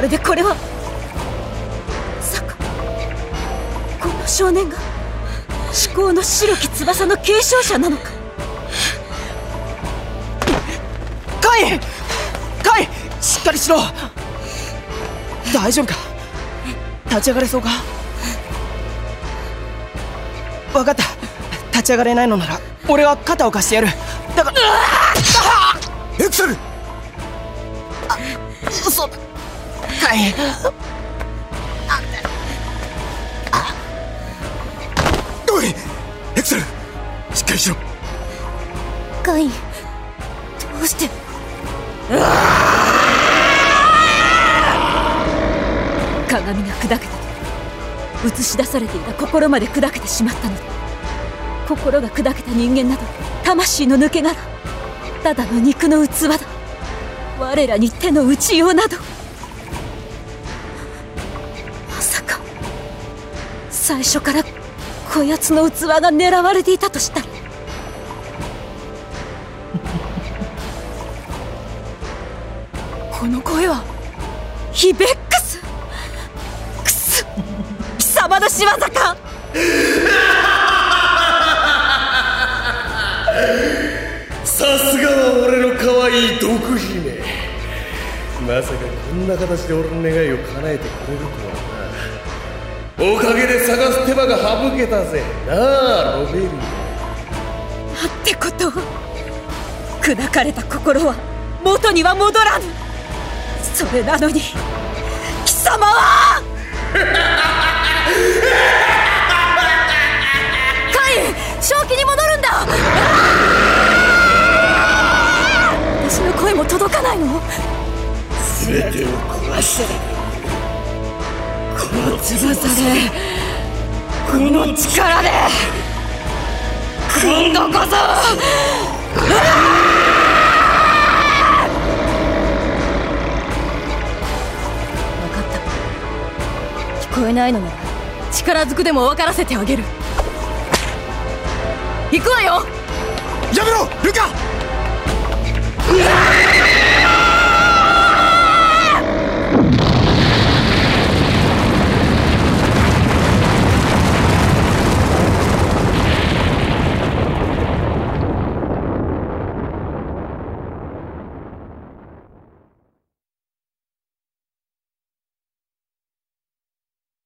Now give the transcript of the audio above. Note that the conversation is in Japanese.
るでこれはさかこの少年が至高の白き翼の継承者なのか。カイカイしっかりしろ！大丈夫か？立ち上がれそうか？分かった。立ち上がれないのなら俺は肩を貸してやる。だからエクセル嘘だカイおいエクセルしっかりしろ。カインどうして鏡が砕けた映し出されていた心まで砕けてしまったのだ心が砕けた人間など魂の抜け殻ただの肉の器だ我らに手の打ちようなど。まさか最初からこやつの器が狙われていたとしたら。この声はヒベックスくす貴様の仕業か？さすがは俺の愛毒姫。まさかこんな形で俺の願いを叶えてくれるとはな。おかげで探す手間が省けたぜ。なあロベリアなんてこと。砕かれた心は元には戻らぬそれなのに貴様はの？全てを壊してこの翼でこの力で今度こそ！分かった。聞こえないのなら力ずくでも分からせてあげる。行くわよ！やめろ！ルカ